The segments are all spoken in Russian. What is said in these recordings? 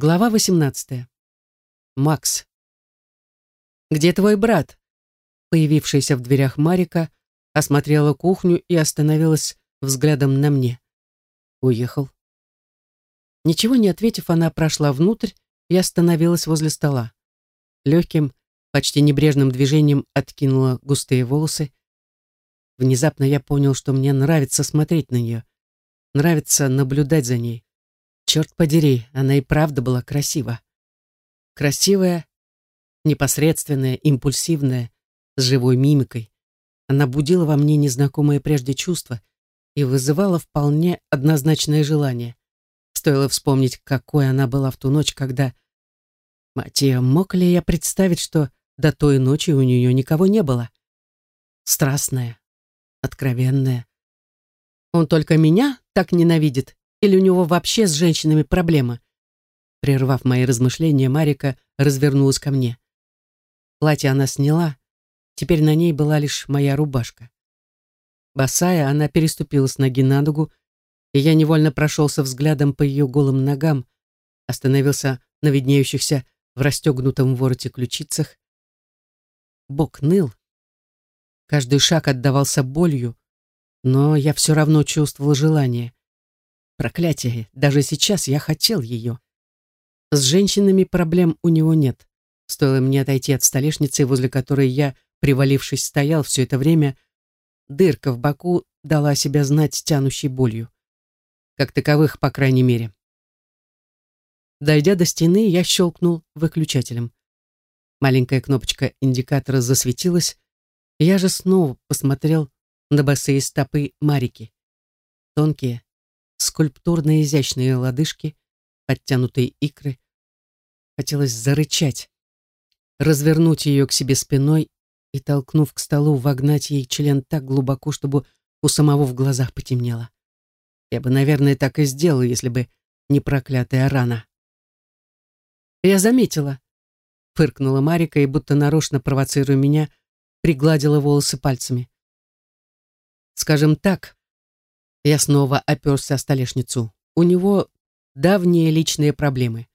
Глава 18. Макс. «Где твой брат?» Появившаяся в дверях Марика осмотрела кухню и остановилась взглядом на мне. Уехал. Ничего не ответив, она прошла внутрь и остановилась возле стола. Легким, почти небрежным движением откинула густые волосы. Внезапно я понял, что мне нравится смотреть на нее. Нравится наблюдать за ней. Черт подери, она и правда была красива. Красивая, непосредственная, импульсивная, с живой мимикой. Она будила во мне незнакомое прежде чувство и вызывала вполне однозначное желание. Стоило вспомнить, какой она была в ту ночь, когда... Матья, мог ли я представить, что до той ночи у нее никого не было? Страстная, откровенная. Он только меня так ненавидит, или у него вообще с женщинами проблема? Прервав мои размышления, Марика развернулась ко мне. Платье она сняла, теперь на ней была лишь моя рубашка. Босая, она переступила с ноги на ногу, и я невольно прошелся взглядом по ее голым ногам, остановился на виднеющихся в расстегнутом вороте ключицах. Бок ныл. Каждый шаг отдавался болью, но я все равно чувствовал желание. Проклятие, даже сейчас я хотел ее. С женщинами проблем у него нет. Стоило мне отойти от столешницы, возле которой я, привалившись, стоял все это время, дырка в боку дала себя знать тянущей болью. Как таковых, по крайней мере. Дойдя до стены, я щелкнул выключателем. Маленькая кнопочка индикатора засветилась, я же снова посмотрел на босые стопы Марики. Тонкие, скульптурно изящные лодыжки, подтянутые икры. Хотелось зарычать, развернуть ее к себе спиной и, толкнув к столу, вогнать ей член так глубоко, чтобы у самого в глазах потемнело. Я бы, наверное, так и сделал, если бы не проклятая рана. «Я заметила», — фыркнула Марика и, будто нарочно провоцируя меня, пригладила волосы пальцами. «Скажем так, я снова оперся о столешницу. У него давние личные проблемы.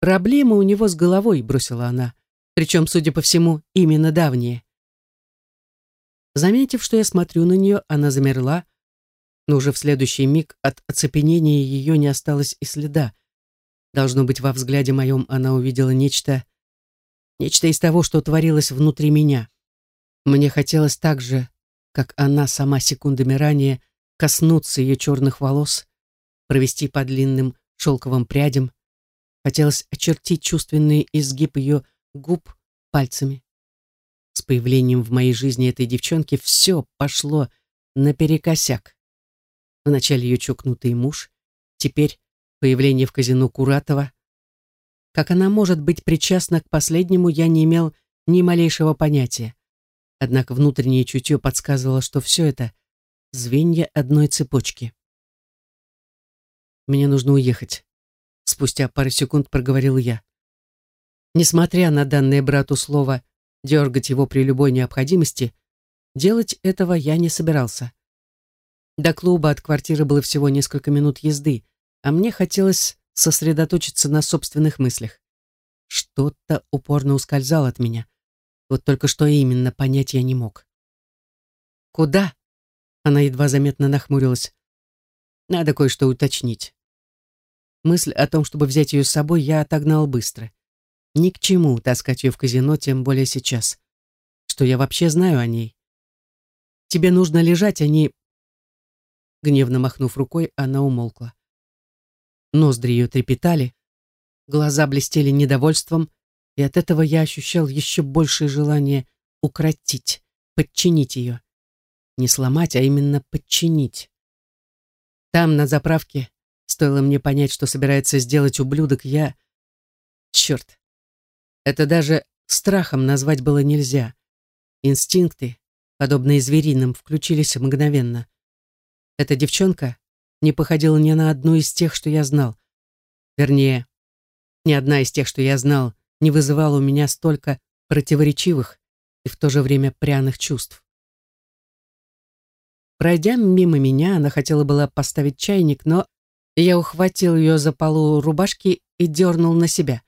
«Проблемы у него с головой», — бросила она. Причем, судя по всему, именно давние. Заметив, что я смотрю на нее, она замерла, но уже в следующий миг от оцепенения ее не осталось и следа. Должно быть, во взгляде моем она увидела нечто... Нечто из того, что творилось внутри меня. Мне хотелось так же, как она сама секундами ранее, коснуться ее черных волос, провести по длинным шелковым прядям. Хотелось очертить чувственный изгиб ее губ пальцами. С появлением в моей жизни этой девчонки все пошло наперекосяк. Вначале ее чокнутый муж, теперь появление в казино Куратова. Как она может быть причастна к последнему, я не имел ни малейшего понятия. Однако внутреннее чутье подсказывало, что все это — звенья одной цепочки. «Мне нужно уехать», — спустя пару секунд проговорил я. Несмотря на данное брату слово «дергать его при любой необходимости», делать этого я не собирался. До клуба от квартиры было всего несколько минут езды, а мне хотелось сосредоточиться на собственных мыслях. Что-то упорно ускользало от меня. Вот только что именно понять я не мог. «Куда?» Она едва заметно нахмурилась. «Надо кое-что уточнить». Мысль о том, чтобы взять ее с собой, я отогнал быстро. Ни к чему таскать ее в казино, тем более сейчас. Что я вообще знаю о ней? Тебе нужно лежать, а не... Гневно махнув рукой, она умолкла. Ноздри ее трепетали, глаза блестели недовольством, и от этого я ощущал еще большее желание укротить, подчинить ее. Не сломать, а именно подчинить. Там, на заправке, стоило мне понять, что собирается сделать ублюдок, я... Черт. Это даже страхом назвать было нельзя. Инстинкты, подобные звериным, включились мгновенно. Эта девчонка не походила ни на одну из тех, что я знал. Вернее, ни одна из тех, что я знал, не вызывала у меня столько противоречивых и в то же время пряных чувств. Пройдя мимо меня, она хотела была поставить чайник, но Я ухватил ее за полу рубашки и дернул на себя.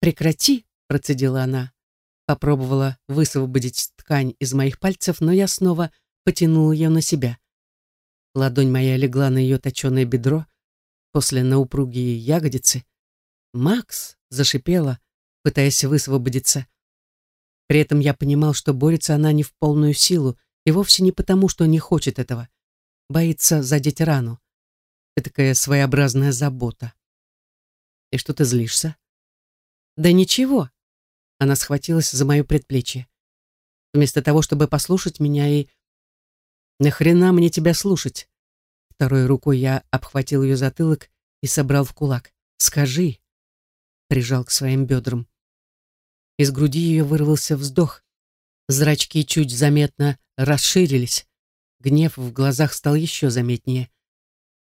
«Прекрати», — процедила она. Попробовала высвободить ткань из моих пальцев, но я снова потянул ее на себя. Ладонь моя легла на ее точеное бедро, после на упругие ягодицы. «Макс!» — зашипела, пытаясь высвободиться. При этом я понимал, что борется она не в полную силу и вовсе не потому, что не хочет этого. Боится задеть рану. Это такая своеобразная забота. «И что ты злишься?» «Да ничего». Она схватилась за мое предплечье. Вместо того, чтобы послушать меня и... «Нахрена мне тебя слушать?» Второй рукой я обхватил ее затылок и собрал в кулак. «Скажи!» Прижал к своим бедрам. Из груди ее вырвался вздох. Зрачки чуть заметно расширились. Гнев в глазах стал еще заметнее.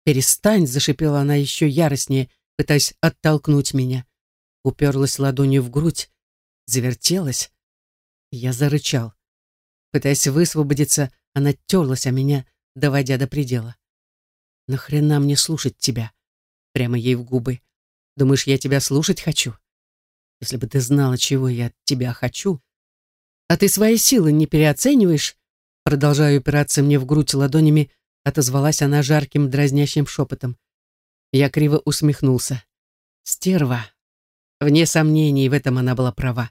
«Перестань!» — зашипела она еще яростнее, пытаясь оттолкнуть меня. Уперлась ладонью в грудь, завертелась. Я зарычал. Пытаясь высвободиться, она терлась о меня, доводя до предела. «Нахрена мне слушать тебя?» Прямо ей в губы. «Думаешь, я тебя слушать хочу? Если бы ты знала, чего я от тебя хочу...» «А ты свои силы не переоцениваешь?» Продолжая упираться мне в грудь ладонями, отозвалась она жарким дразнящим шепотом. Я криво усмехнулся. Стерва. Вне сомнений, в этом она была права.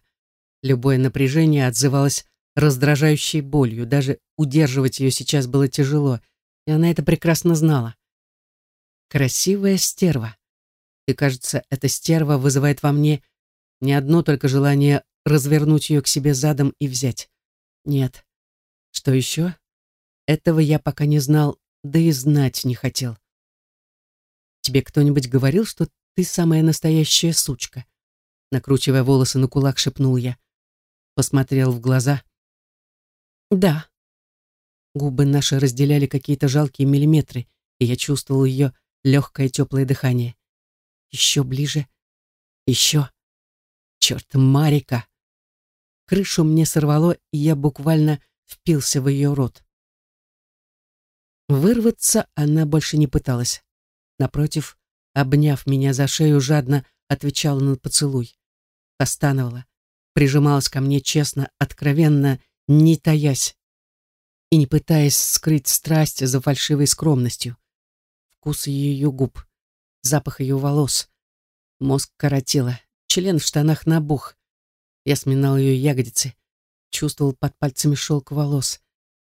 Любое напряжение отзывалось раздражающей болью. Даже удерживать ее сейчас было тяжело, и она это прекрасно знала. Красивая стерва. И, кажется, эта стерва вызывает во мне не одно только желание развернуть ее к себе задом и взять. Нет. Что еще? Этого я пока не знал, да и знать не хотел. Тебе кто-нибудь говорил, что ты самая настоящая сучка? Накручивая волосы на кулак, шепнул я. Посмотрел в глаза. Да. Губы наши разделяли какие-то жалкие миллиметры, и я чувствовал ее легкое теплое дыхание. Еще ближе. Еще. Черт, Марика. Крышу мне сорвало, и я буквально впился в ее рот. Вырваться она больше не пыталась. Напротив, обняв меня за шею, жадно отвечала на поцелуй. Постановала, прижималась ко мне честно, откровенно, не таясь и не пытаясь скрыть страсть за фальшивой скромностью. Вкус ее губ, запах ее волос. Мозг коротила, член в штанах набух. Я сминал ее ягодицы, чувствовал под пальцами шелк волос.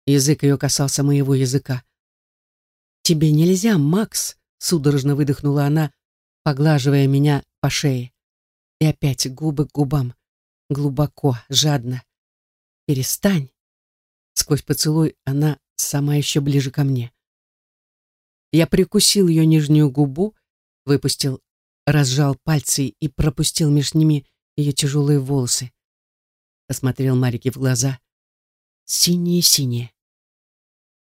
Язык ее касался моего языка. «Тебе нельзя, Макс!» — судорожно выдохнула она, поглаживая меня по шее. И опять губы к губам, глубоко, жадно. «Перестань!» Сквозь поцелуй она сама еще ближе ко мне. Я прикусил ее нижнюю губу, выпустил, разжал пальцы и пропустил между ними ее тяжелые волосы. Посмотрел Марике в глаза. Синие-синие.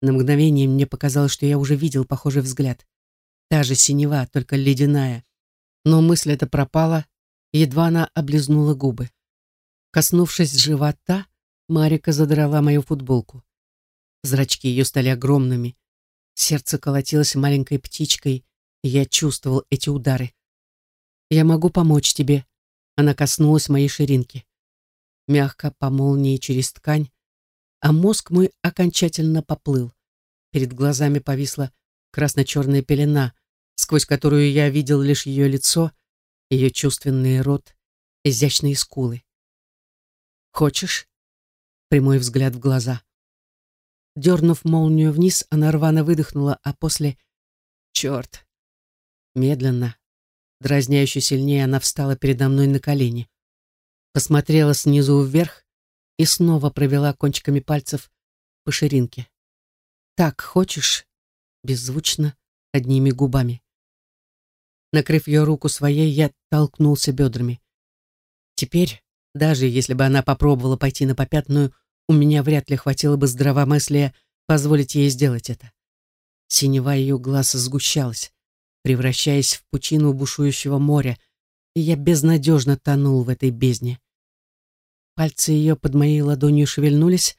На мгновение мне показалось, что я уже видел похожий взгляд. Та же синева, только ледяная. Но мысль эта пропала, едва она облизнула губы. Коснувшись живота, Марика задрала мою футболку. Зрачки ее стали огромными. Сердце колотилось маленькой птичкой, и я чувствовал эти удары. «Я могу помочь тебе», — она коснулась моей ширинки. Мягко по молнии через ткань, а мозг мой окончательно поплыл. Перед глазами повисла красно-черная пелена, сквозь которую я видел лишь ее лицо, ее чувственный рот, изящные скулы. «Хочешь?» Прямой взгляд в глаза. Дернув молнию вниз, она рвано выдохнула, а после... Черт! Медленно, дразняюще сильнее, она встала передо мной на колени. Посмотрела снизу вверх и снова провела кончиками пальцев по ширинке. «Так хочешь?» Беззвучно, одними губами. Накрыв ее руку своей, я толкнулся бедрами. Теперь, даже если бы она попробовала пойти на попятную, у меня вряд ли хватило бы здравомыслия позволить ей сделать это. Синева ее глаз сгущалась, превращаясь в пучину бушующего моря, и я безнадежно тонул в этой бездне. Пальцы ее под моей ладонью шевельнулись.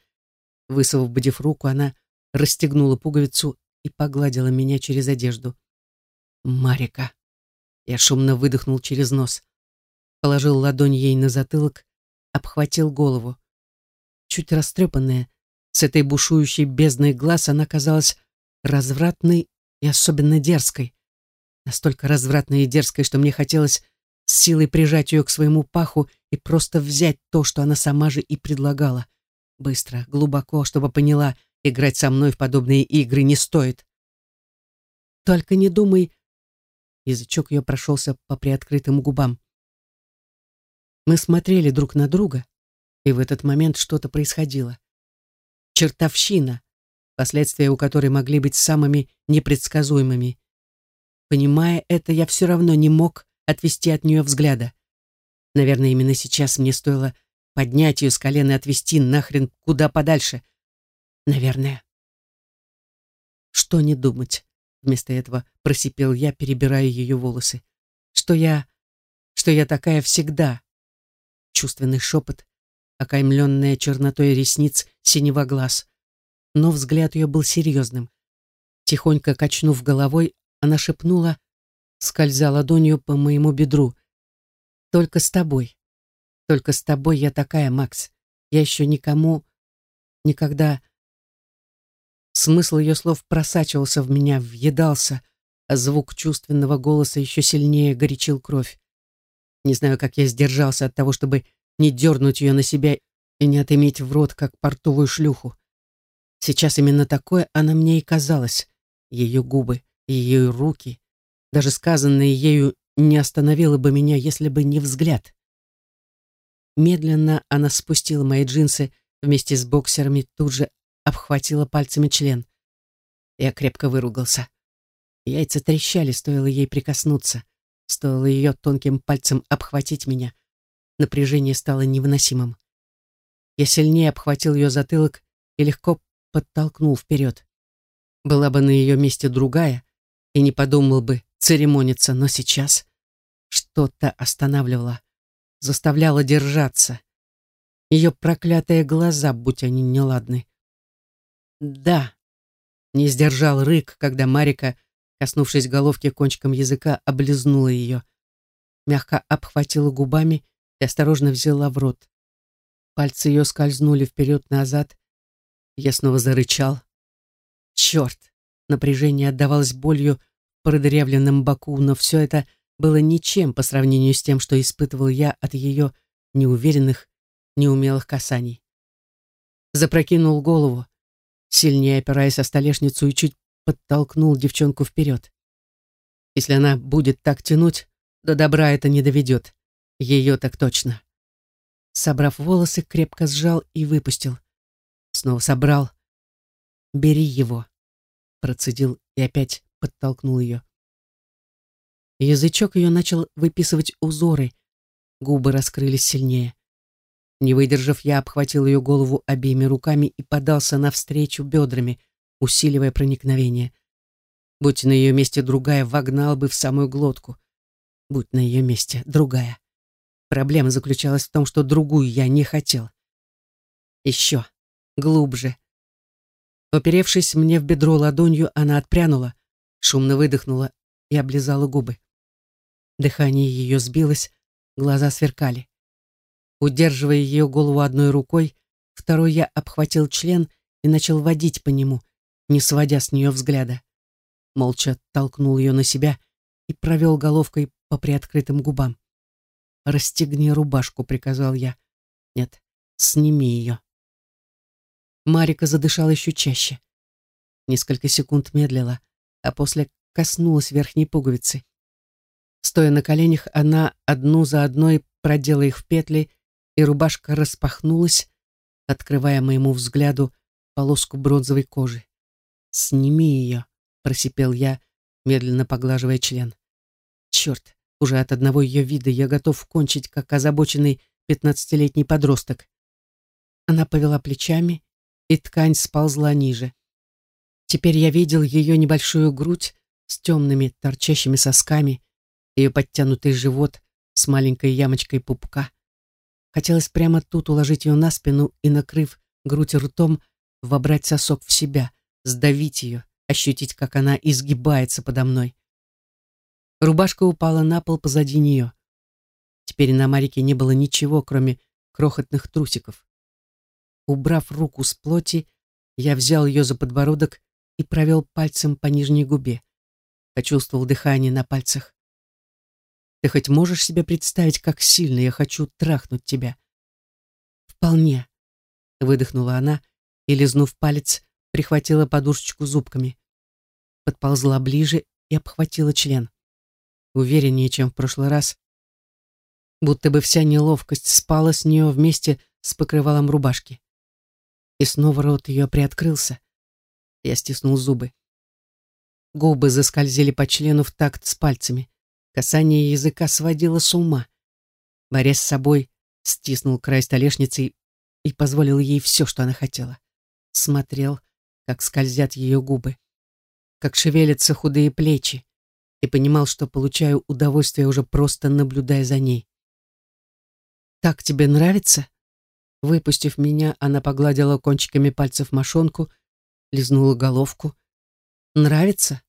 Высвободив руку, она расстегнула пуговицу и погладила меня через одежду. Марика. Я шумно выдохнул через нос. Положил ладонь ей на затылок, обхватил голову. Чуть растрепанная, с этой бушующей бездной глаз она казалась развратной и особенно дерзкой. Настолько развратной и дерзкой, что мне хотелось с силой прижать ее к своему паху и просто взять то, что она сама же и предлагала. Быстро, глубоко, чтобы поняла, играть со мной в подобные игры не стоит. Только не думай... Язычок ее прошелся по приоткрытым губам. Мы смотрели друг на друга, и в этот момент что-то происходило. Чертовщина, последствия у которой могли быть самыми непредсказуемыми. Понимая это, я все равно не мог отвести от нее взгляда. Наверное, именно сейчас мне стоило поднять ее с колена и отвести нахрен куда подальше. Наверное. Что не думать? Вместо этого просипел я, перебирая ее волосы. Что я... что я такая всегда. Чувственный шепот, окаймленная чернотой ресниц, синего глаз. Но взгляд ее был серьезным. Тихонько качнув головой, она шепнула, скользя ладонью по моему бедру. «Только с тобой. Только с тобой я такая, Макс. Я еще никому... никогда...» Смысл ее слов просачивался в меня, въедался, а звук чувственного голоса еще сильнее горячил кровь. Не знаю, как я сдержался от того, чтобы не дернуть ее на себя и не отыметь в рот, как портовую шлюху. Сейчас именно такое она мне и казалась. Ее губы, ее руки, даже сказанное ею не остановило бы меня, если бы не взгляд. Медленно она спустила мои джинсы вместе с боксерами, тут же обхватила пальцами член. Я крепко выругался. Яйца трещали, стоило ей прикоснуться. Стоило ее тонким пальцем обхватить меня. Напряжение стало невыносимым. Я сильнее обхватил ее затылок и легко подтолкнул вперед. Была бы на ее месте другая, и не подумал бы церемониться, но сейчас что-то останавливало, заставляло держаться. Ее проклятые глаза, будь они неладны. Да, не сдержал рык, когда Марика, коснувшись головки кончиком языка, облизнула ее. Мягко обхватила губами и осторожно взяла в рот. Пальцы ее скользнули вперед-назад. Я снова зарычал. Черт! Напряжение отдавалось болью в продырявленном боку, но все это было ничем по сравнению с тем, что испытывал я от ее неуверенных, неумелых касаний. Запрокинул голову, сильнее опираясь о столешницу и чуть подтолкнул девчонку вперед. Если она будет так тянуть, до добра это не доведет. Ее так точно. Собрав волосы, крепко сжал и выпустил. Снова собрал. «Бери его», процедил и опять подтолкнул ее. Язычок ее начал выписывать узоры, губы раскрылись сильнее. Не выдержав, я обхватил ее голову обеими руками и подался навстречу бедрами, усиливая проникновение. Будь на ее месте другая, вогнал бы в самую глотку. Будь на ее месте другая. Проблема заключалась в том, что другую я не хотел. Еще. Глубже. Оперевшись мне в бедро ладонью, она отпрянула, шумно выдохнула и облизала губы. Дыхание ее сбилось, глаза сверкали. Удерживая ее голову одной рукой, второй я обхватил член и начал водить по нему, не сводя с нее взгляда. Молча толкнул ее на себя и провел головкой по приоткрытым губам. «Расстегни рубашку», — приказал я. «Нет, сними ее». Марика задышала еще чаще. Несколько секунд медлила, а после коснулась верхней пуговицы. Стоя на коленях, она одну за одной продела их в петли, и рубашка распахнулась, открывая моему взгляду полоску бронзовой кожи. «Сними ее», — просипел я, медленно поглаживая член. «Черт, уже от одного ее вида я готов кончить, как озабоченный пятнадцатилетний подросток». Она повела плечами, и ткань сползла ниже. Теперь я видел ее небольшую грудь с темными торчащими сосками, ее подтянутый живот с маленькой ямочкой пупка. Хотелось прямо тут уложить ее на спину и, накрыв грудь ртом, вобрать сосок в себя, сдавить ее, ощутить, как она изгибается подо мной. Рубашка упала на пол позади нее. Теперь на Марике не было ничего, кроме крохотных трусиков. Убрав руку с плоти, я взял ее за подбородок и провел пальцем по нижней губе. Почувствовал дыхание на пальцах. Ты хоть можешь себе представить, как сильно я хочу трахнуть тебя? Вполне, выдохнула она и, лизнув палец, прихватила подушечку зубками. Подползла ближе и обхватила член. Увереннее, чем в прошлый раз, будто бы вся неловкость спала с нее вместе с покрывалом рубашки. И снова рот ее приоткрылся. Я стиснул зубы. Губы заскользили по члену в такт с пальцами. Касание языка сводило с ума. Борясь с собой, стиснул край столешницы и позволил ей все, что она хотела. Смотрел, как скользят ее губы, как шевелятся худые плечи, и понимал, что получаю удовольствие уже просто наблюдая за ней. «Так тебе нравится?» Выпустив меня, она погладила кончиками пальцев мошонку, лизнула головку. «Нравится?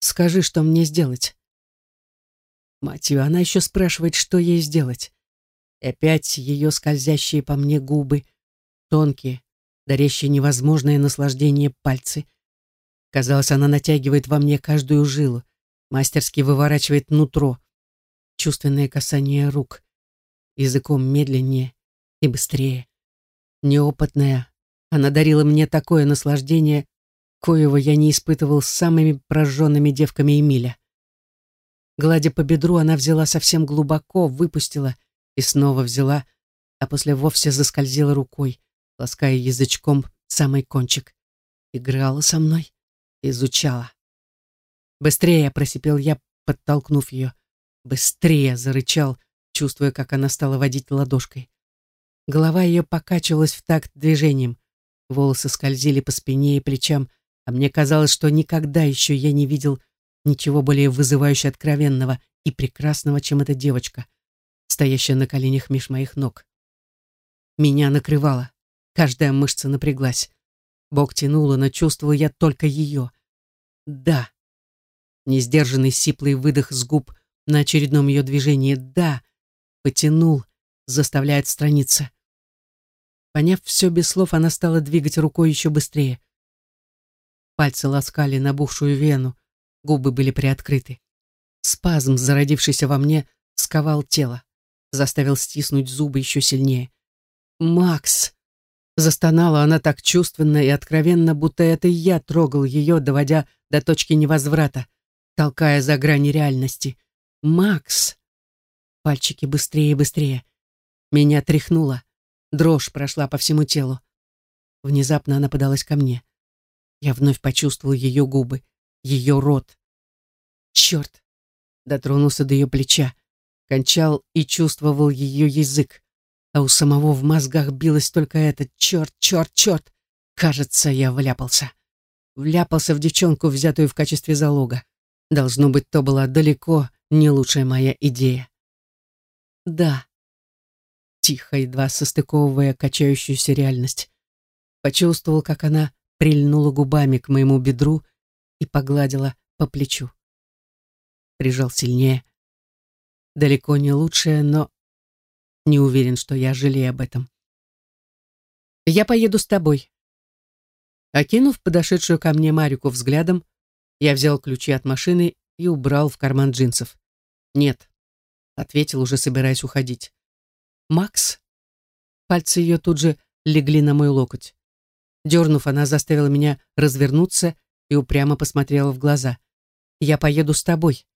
Скажи, что мне сделать?» Мать ее, она еще спрашивает, что ей сделать. И опять ее скользящие по мне губы, тонкие, дарящие невозможное наслаждение пальцы. Казалось, она натягивает во мне каждую жилу, мастерски выворачивает нутро. Чувственное касание рук, языком медленнее и быстрее. Неопытная, она дарила мне такое наслаждение, коего я не испытывал с самыми прожженными девками Эмиля. Гладя по бедру, она взяла совсем глубоко, выпустила и снова взяла, а после вовсе заскользила рукой, лаская язычком самый кончик. Играла со мной, изучала. «Быстрее!» — просипел я, подтолкнув ее. «Быстрее!» — зарычал, чувствуя, как она стала водить ладошкой. Голова ее покачивалась в такт движением. Волосы скользили по спине и плечам, а мне казалось, что никогда еще я не видел Ничего более вызывающе откровенного и прекрасного, чем эта девочка, стоящая на коленях меж моих ног. Меня накрывало, каждая мышца напряглась. Бог тянула, но чувствовал я только ее. Да. Несдержанный сиплый выдох с губ на очередном ее движении. Да. Потянул, заставляя отстраниться. Поняв все без слов, она стала двигать рукой еще быстрее. Пальцы ласкали набухшую вену, губы были приоткрыты. Спазм, зародившийся во мне, сковал тело, заставил стиснуть зубы еще сильнее. «Макс!» Застонала она так чувственно и откровенно, будто это я трогал ее, доводя до точки невозврата, толкая за грани реальности. «Макс!» Пальчики быстрее и быстрее. Меня тряхнуло. Дрожь прошла по всему телу. Внезапно она подалась ко мне. Я вновь почувствовал ее губы, ее рот. Черт! Дотронулся до ее плеча, кончал и чувствовал ее язык. А у самого в мозгах билось только это «черт, черт, черт». Кажется, я вляпался. Вляпался в девчонку, взятую в качестве залога. Должно быть, то была далеко не лучшая моя идея. Да. Тихо, едва состыковывая качающуюся реальность. Почувствовал, как она прильнула губами к моему бедру и погладила по плечу. Прижал сильнее. Далеко не лучшее, но не уверен, что я жалею об этом. «Я поеду с тобой». Окинув подошедшую ко мне Марику взглядом, я взял ключи от машины и убрал в карман джинсов. «Нет», — ответил, уже собираясь уходить. «Макс?» Пальцы ее тут же легли на мой локоть. Дернув, она заставила меня развернуться и упрямо посмотрела в глаза. «Я поеду с тобой.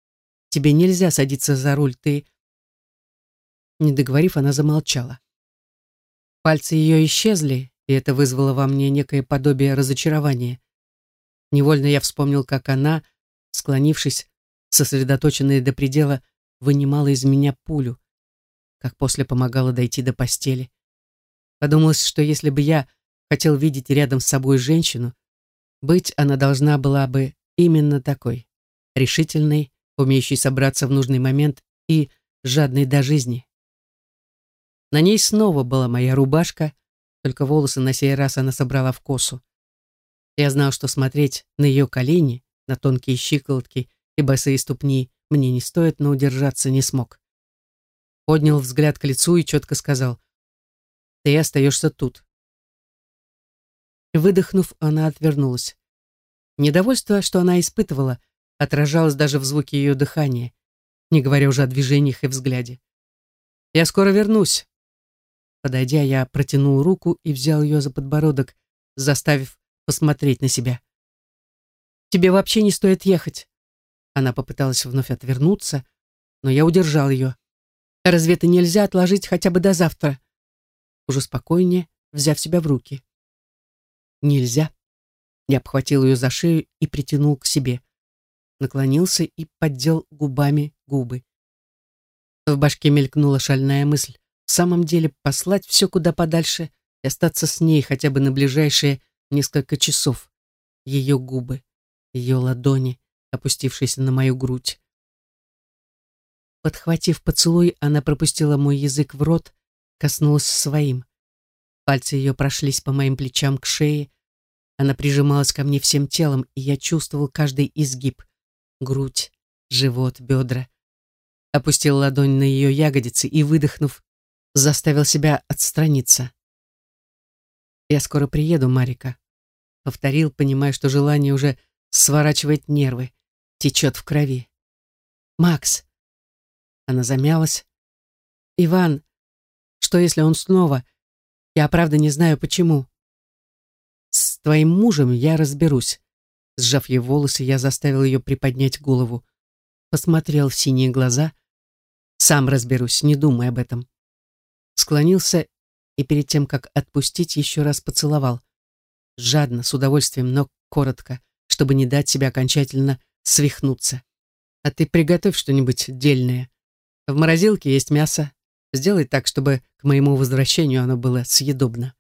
Тебе нельзя садиться за руль, ты...» Не договорив, она замолчала. Пальцы ее исчезли, и это вызвало во мне некое подобие разочарования. Невольно я вспомнил, как она, склонившись, сосредоточенная до предела, вынимала из меня пулю, как после помогала дойти до постели. Подумалось, что если бы я хотел видеть рядом с собой женщину, быть она должна была бы именно такой, решительной, умеющей собраться в нужный момент и жадной до жизни. На ней снова была моя рубашка, только волосы на сей раз она собрала в косу. Я знал, что смотреть на ее колени, на тонкие щиколотки и босые ступни мне не стоит, но удержаться не смог. Поднял взгляд к лицу и четко сказал, «Ты остаешься тут». Выдохнув, она отвернулась. Недовольство, что она испытывала, отражалось даже в звуке ее дыхания, не говоря уже о движениях и взгляде. «Я скоро вернусь». Подойдя, я протянул руку и взял ее за подбородок, заставив посмотреть на себя. «Тебе вообще не стоит ехать». Она попыталась вновь отвернуться, но я удержал ее. «Разве это нельзя отложить хотя бы до завтра?» Уже спокойнее, взяв себя в руки. «Нельзя». Я обхватил ее за шею и притянул к себе. Наклонился и поддел губами губы. В башке мелькнула шальная мысль. В самом деле послать все куда подальше и остаться с ней хотя бы на ближайшие несколько часов. Ее губы, ее ладони, опустившиеся на мою грудь. Подхватив поцелуй, она пропустила мой язык в рот, коснулась своим. Пальцы ее прошлись по моим плечам к шее. Она прижималась ко мне всем телом, и я чувствовал каждый изгиб. Грудь, живот, бедра. Опустил ладонь на ее ягодицы и, выдохнув, заставил себя отстраниться. «Я скоро приеду, Марика», — повторил, понимая, что желание уже сворачивает нервы, течет в крови. «Макс!» Она замялась. «Иван, что если он снова? Я правда не знаю, почему». «С твоим мужем я разберусь». Сжав ей волосы, я заставил ее приподнять голову. Посмотрел в синие глаза. «Сам разберусь, не думай об этом». Склонился и перед тем, как отпустить, еще раз поцеловал. Жадно, с удовольствием, но коротко, чтобы не дать себе окончательно свихнуться. А ты приготовь что-нибудь дельное. В морозилке есть мясо. Сделай так, чтобы к моему возвращению оно было съедобно.